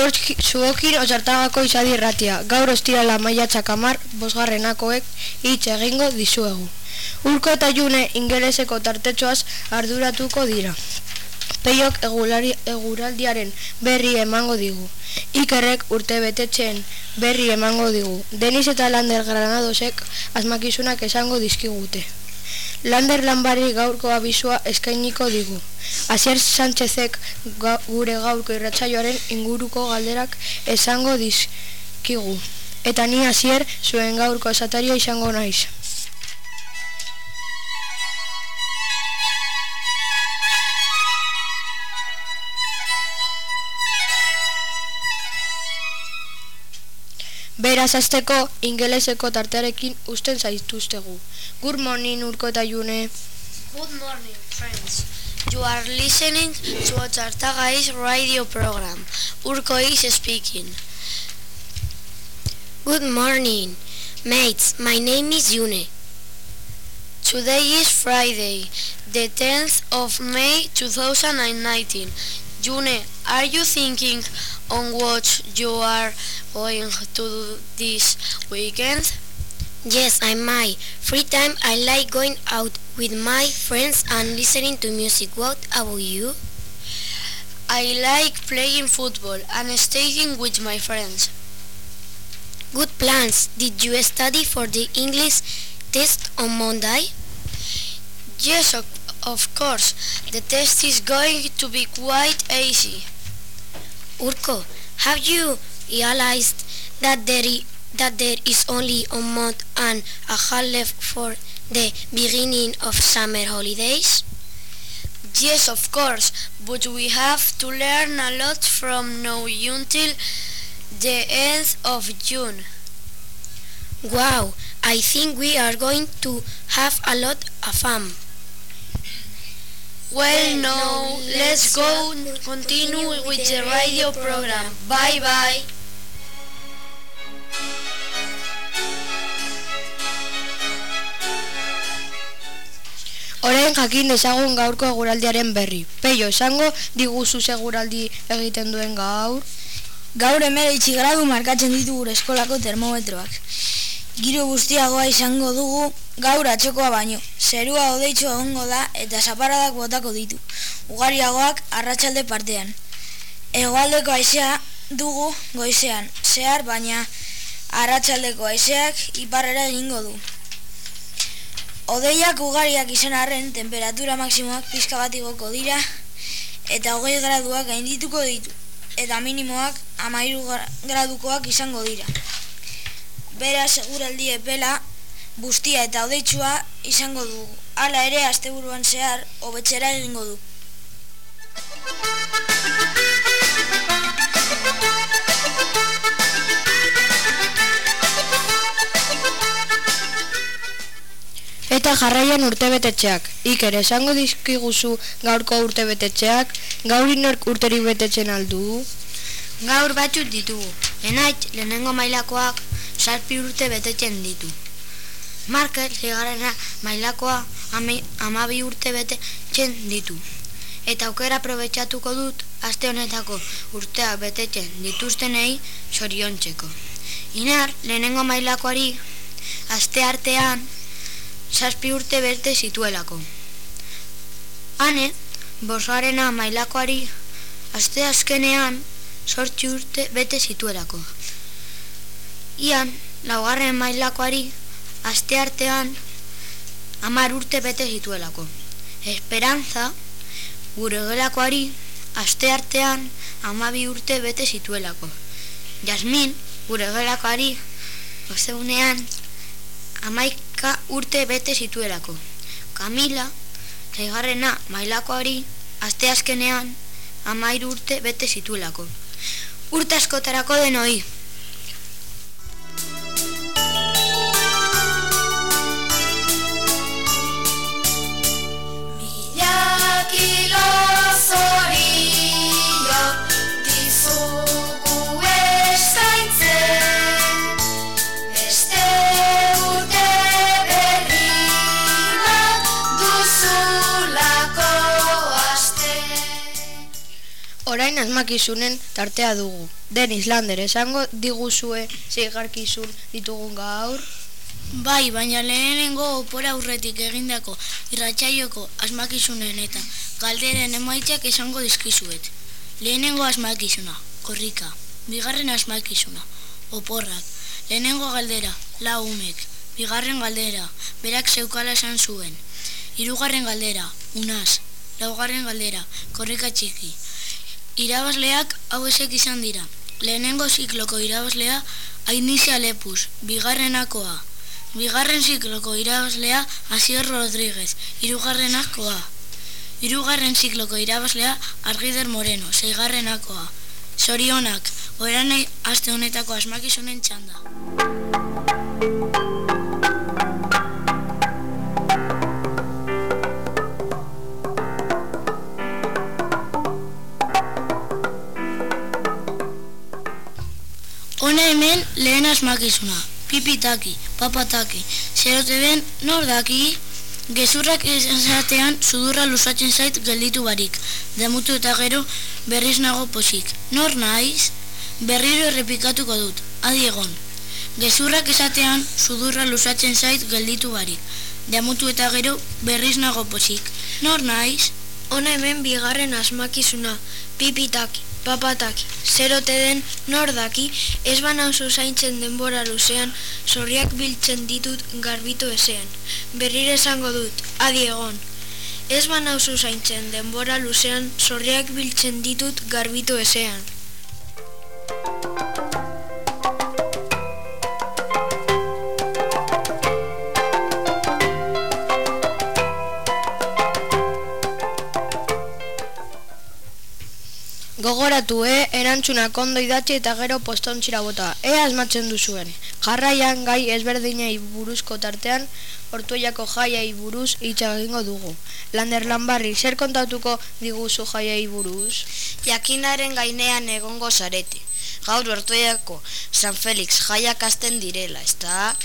Zuokin osartagako izadi irratia, gaur ostirala maiatxak amar, bosgarrenakoek hitz egingo dizuegu. Urko eta june ingeleseko tartetxoaz arduratuko dira. Peiok egulari, eguraldiaren berri emango digu. Ikerrek urte betetzen berri emango digu. Deniz eta Lander Granadosek asmakizunak esango dizkigute. Lander lanbari gaurko abizua eskainiko digu. Asier Sánchezek gure gaurko irratsaioaren inguruko galderak esango dizkigu. Eta ni Asier zuen gaurko esataria izango naiz. Beraz azteko ingeleseko tartearekin usten zaituztegu. Good morning, Urko eta June. Good morning, friends. You are listening to a Tartagais radio program. Urko is speaking. Good morning, mates. My name is June. Today is Friday, the 10th of May 2019. June, are you thinking on what you are going to do this weekend? Yes, I might. Free time, I like going out with my friends and listening to music. What about you? I like playing football and staying with my friends. Good plans. Did you study for the English test on Monday? Yes, of, of course. The test is going to be quite easy. Urko, have you realized that there, that there is only a month and a half left for the beginning of summer holidays? Yes, of course, but we have to learn a lot from now until the end of June. Wow, I think we are going to have a lot of fun. Well, now let's go continue with the radio program. Bye bye. Orain jakin dezagun gaurko eguraldiaren berri. Peio, esango diguzu seguraldi egiten duen gaur. Gaur emeretzi gradu markatzen ditu gure eskolako termometroak. Giro guztiagoa izango dugu gaur atxokoa baino. Zerua odeitzu egongo da eta zaparadak botako ditu. Ugariagoak arratsalde partean. Hegoaldeko haizea dugu goizean. Zehar baina arratsaldeko haizeak iparrera egingo du. Odeiak ugariak izan arren temperatura maksimoak pizka bat igoko dira eta hogei graduak gaindituko ditu eta minimoak amairu gradukoak izango dira. Bera seguraldi epela, bustia eta odeitsua izango dugu. Hala ere asteburuan zehar hobetzera egingo du. Eta jarraian urtebetetxeak. Iker, esango dizkiguzu gaurko urtebetetxeak, gaur inork urterik betetzen aldu. Gaur batzuk ditugu. Enait, lehenengo mailakoak sarpi urte betetzen ditu. Markel, zigarrena mailakoa ame, amabi urte betetzen ditu. Eta aukera aprobetxatuko dut, aste honetako urteak betetzen dituztenei soriontzeko. Inar, lehenengo mailakoari, aste artean, zazpi urte bete zituelako. Hane, bosgarena mailakoari, aste azkenean, sortzi urte bete zituelako. Ian, laugarren mailakoari, aste artean, amar urte bete zituelako. Esperantza, gure gelakoari, aste artean, amabi urte bete zituelako. Jasmin, gure gelakoari, ostegunean, amaika urte bete zituelako. Kamila, zaigarrena mailakoari, aste azkenean, amairu urte bete zituelako. Urte askotarako denoi. Orain asmakizunen tartea dugu. Den Islander esango diguzue zeigarkizun ditugun gaur. Bai, baina lehenengo opora aurretik egindako irratxaioko asmakizunen eta galderen emaitzak esango dizkizuet. Lehenengo asmakizuna, korrika. Bigarren asmakizuna, oporrak. Lehenengo galdera, lau umek. Bigarren galdera, berak zeukala esan zuen. Hirugarren galdera, unaz. Laugarren galdera, korrika txiki. Irabazleak hau esek izan dira. Lehenengo zikloko irabazlea, Ainizia Lepus, bigarrenakoa. Bigarren zikloko irabazlea, Asier Rodríguez, irugarrenakoa. Hirugarren zikloko irabazlea, Argider Moreno, zeigarrenakoa. Sorionak, oranei aste honetako asmakizunen txanda. Hona hemen lehen asmakizuna. Pipitaki, papataki, zerote den nor daki, gezurrak esatean sudurra lusatzen zait gelditu barik, demutu eta gero berriz nago posik. Nor naiz, berriro errepikatuko dut, adi egon. Gezurrak esatean sudurra lusatzen zait gelditu barik, demutu eta gero berriz nago posik. Nor naiz, Hona hemen bigarren asmakizuna, pipitaki, papataki, zerote den nor daki, ez banauzu zaintzen denbora luzean, zorriak biltzen ditut garbitu ezean. Berrire esango dut, adi egon. Ez banauzu zaintzen denbora luzean, zorriak biltzen ditut garbitu ezean. Gogoratu, eh, erantzunak ondo idatzi eta gero postontzira bota. Ea asmatzen duzuen. Jarraian gai ezberdinei buruzko tartean, ortueiako jaiai buruz hitza egingo dugu. Lander Lanbarri, zer kontatuko diguzu jaiai buruz? Jakinaren gainean egongo zarete. Gaur ortoiako San Felix jaiak hasten direla, ezta?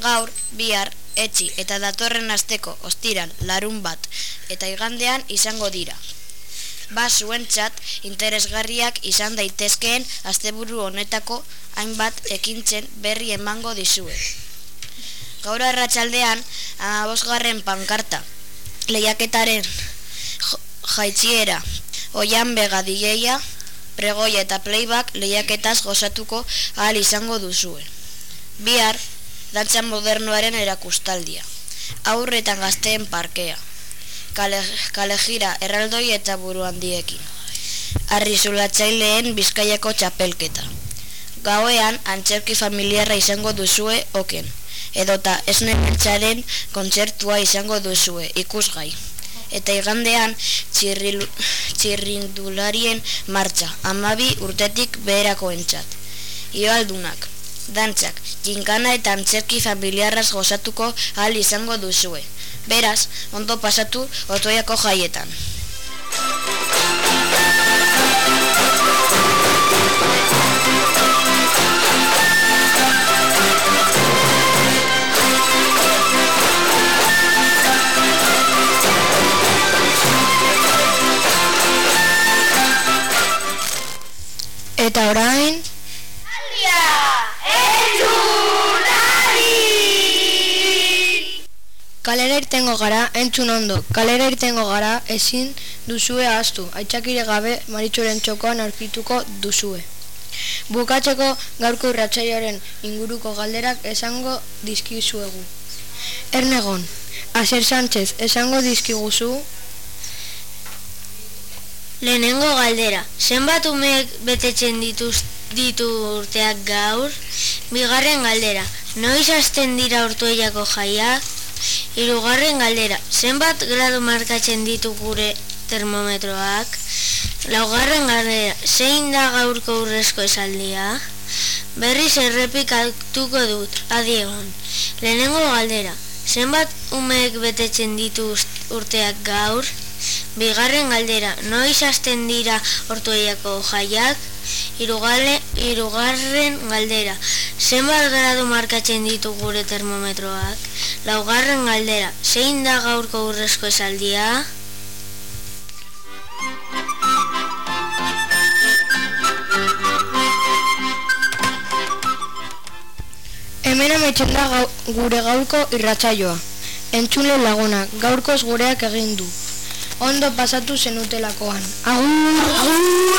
Gaur, bihar, etzi eta datorren asteko ostiran larun bat eta igandean izango dira. Ba zuentzat interesgarriak izan daitezkeen asteburu honetako hainbat ekintzen berri emango dizue. Gaur arratsaldean amabosgarren pankarta lehiaketaren jo- jaitziera oian bega digeia pregoia eta playback lehiaketaz gozatuko ahal izango duzue. Bihar, dantza modernoaren erakustaldia. Aurretan gazteen parkea. Kale, kalejira erraldoi eta buru handiekin. Arrizulatzaileen bizkaiako txapelketa. Gauean antzerki familiarra izango duzue oken. Edota esne beltzaren kontzertua izango duzue ikusgai. Eta igandean txirrilu, txirrindularien martxa, amabi urtetik beherako entzat. Ioaldunak, dantzak, jinkana eta antzerki familiarraz gozatuko ahal izango duzue. Beraz, ondo pasatu otoiako jaietan. Eta orain, irtengo gara, entzun ondo. Kalera irtengo gara, ezin duzue ahaztu. Aitzakire gabe maritxoren txokoan aurkituko duzue. Bukatzeko gaurko irratsaioaren inguruko galderak esango dizkizuegu. Ernegon, Aser Sánchez esango dizkiguzu, Lehenengo galdera, zenbat umeek betetzen dituz, ditu urteak gaur? Bigarren galdera, noiz hasten dira ortueiako jaiak? Hirugarren galdera, zenbat gradu markatzen ditu gure termometroak? Laugarren galdera, zein da gaurko urrezko esaldia? Berriz errepikatuko dut, adiegon. Lehenengo galdera, zenbat umeek betetzen ditu urteak gaur? Bigarren galdera, noiz hasten dira ortueiako jaiak? Irugale, irugarren galdera, Zenbat gradu markatzen ditu gure termometroak? Laugarren galdera, zein da gaurko urrezko esaldia? Hemen ametzen da gau, gure gaurko irratsaioa. Entzule lagunak, gaurkoz gureak egin du. Ondo pasatu zenutelakoan. Agur! Agur!